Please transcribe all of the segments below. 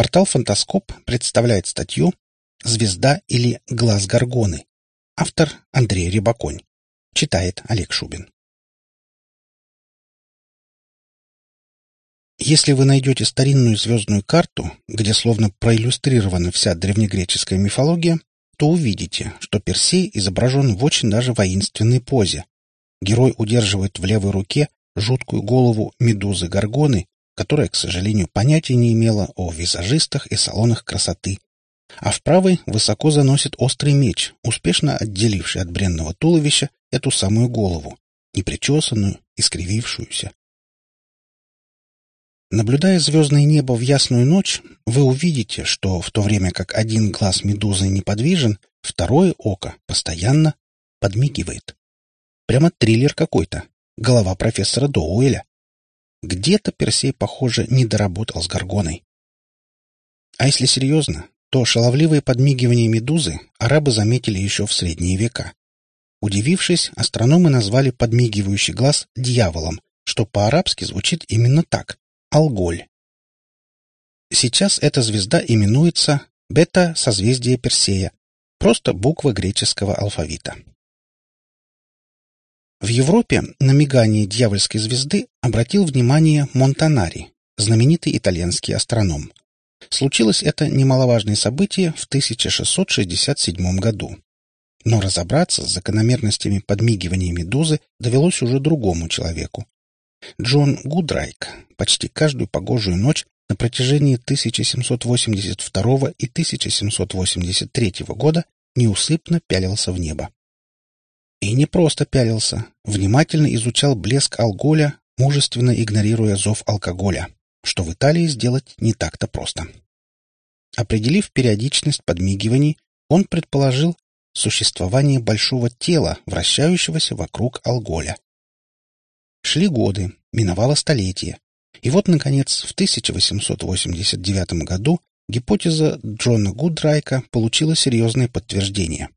Портал «Фантаскоп» представляет статью «Звезда или глаз Гаргоны». Автор Андрей Рибаконь. Читает Олег Шубин. Если вы найдете старинную звездную карту, где словно проиллюстрирована вся древнегреческая мифология, то увидите, что Персей изображен в очень даже воинственной позе. Герой удерживает в левой руке жуткую голову медузы Гаргоны, которая, к сожалению, понятия не имела о визажистах и салонах красоты, а в правой высоко заносит острый меч, успешно отделивший от бренного туловища эту самую голову, непричесанную, искривившуюся. Наблюдая звездное небо в ясную ночь, вы увидите, что в то время как один глаз медузы неподвижен, второе око постоянно подмигивает. Прямо триллер какой-то. Голова профессора Доуэля. Где-то Персей, похоже, не доработал с Гаргоной. А если серьезно, то шаловливые подмигивания медузы арабы заметили еще в средние века. Удивившись, астрономы назвали подмигивающий глаз дьяволом, что по-арабски звучит именно так Алголь. Сейчас эта звезда именуется бета-созвездие Персея, просто буква греческого алфавита. В Европе на мигание дьявольской звезды обратил внимание Монтанари, знаменитый итальянский астроном. Случилось это немаловажное событие в 1667 году. Но разобраться с закономерностями подмигивания медузы довелось уже другому человеку, Джон Гудрайк почти каждую погожую ночь на протяжении 1782 и 1783 года неусыпно пялился в небо. И не просто пялился, внимательно изучал блеск алголя, мужественно игнорируя зов алкоголя, что в Италии сделать не так-то просто. Определив периодичность подмигиваний, он предположил существование большого тела, вращающегося вокруг алголя. Шли годы, миновало столетие. И вот, наконец, в 1889 году гипотеза Джона Гудрайка получила серьезное подтверждение.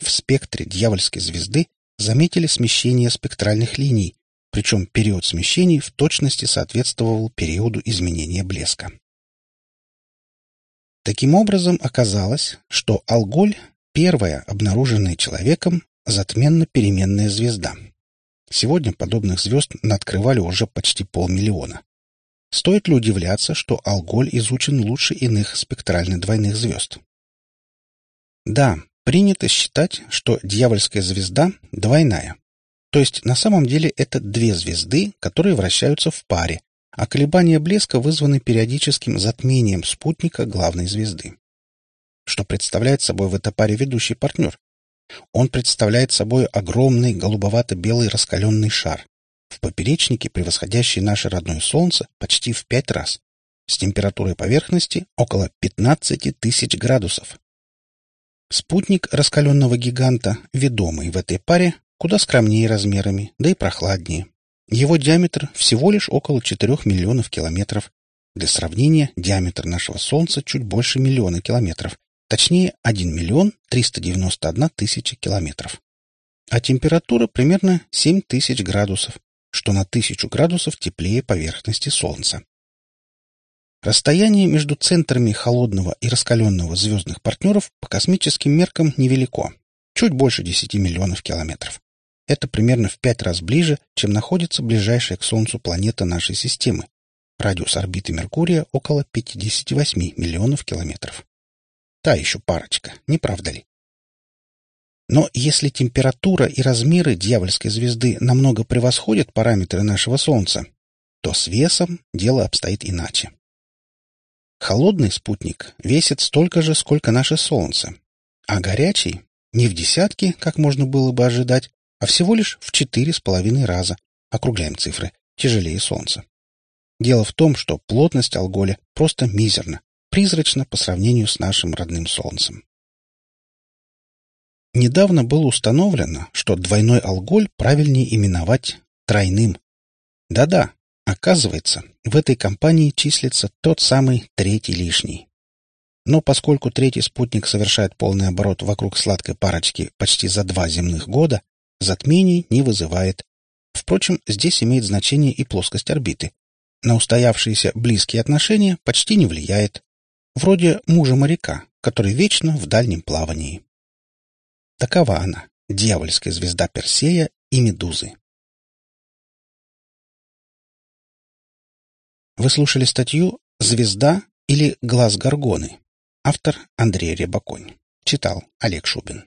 В спектре дьявольской звезды заметили смещение спектральных линий, причем период смещений в точности соответствовал периоду изменения блеска. Таким образом, оказалось, что Алголь — первая обнаруженная человеком затменно-переменная звезда — Сегодня подобных звезд надкрывали уже почти полмиллиона. Стоит ли удивляться, что Алголь изучен лучше иных спектрально двойных звезд? Да, принято считать, что дьявольская звезда двойная. То есть на самом деле это две звезды, которые вращаются в паре, а колебания блеска вызваны периодическим затмением спутника главной звезды. Что представляет собой в этой паре ведущий партнер? Он представляет собой огромный голубовато-белый раскаленный шар, в поперечнике превосходящий наше родное Солнце почти в пять раз, с температурой поверхности около 15 тысяч градусов. Спутник раскаленного гиганта, ведомый в этой паре, куда скромнее размерами, да и прохладнее. Его диаметр всего лишь около 4 миллионов километров. Для сравнения, диаметр нашего Солнца чуть больше миллиона километров, Точнее, 1 миллион 391 тысяча километров. А температура примерно 7 тысяч градусов, что на тысячу градусов теплее поверхности Солнца. Расстояние между центрами холодного и раскаленного звездных партнеров по космическим меркам невелико, чуть больше 10 миллионов километров. Это примерно в пять раз ближе, чем находится ближайшая к Солнцу планета нашей системы. Радиус орбиты Меркурия около 58 миллионов километров. Та еще парочка, не правда ли? Но если температура и размеры дьявольской звезды намного превосходят параметры нашего Солнца, то с весом дело обстоит иначе. Холодный спутник весит столько же, сколько наше Солнце, а горячий не в десятки, как можно было бы ожидать, а всего лишь в четыре с половиной раза, округляем цифры, тяжелее Солнца. Дело в том, что плотность алголя просто мизерна, призрачно по сравнению с нашим родным Солнцем. Недавно было установлено, что двойной алголь правильнее именовать тройным. Да-да, оказывается, в этой компании числится тот самый третий лишний. Но поскольку третий спутник совершает полный оборот вокруг сладкой парочки почти за два земных года, затмений не вызывает. Впрочем, здесь имеет значение и плоскость орбиты. На устоявшиеся близкие отношения почти не влияет. вроде мужа моряка, который вечно в дальнем плавании. Такова она, дьявольская звезда Персея и Медузы. Вы слушали статью «Звезда» или «Глаз Горгоны». Автор Андрей Рябоконь. Читал Олег Шубин.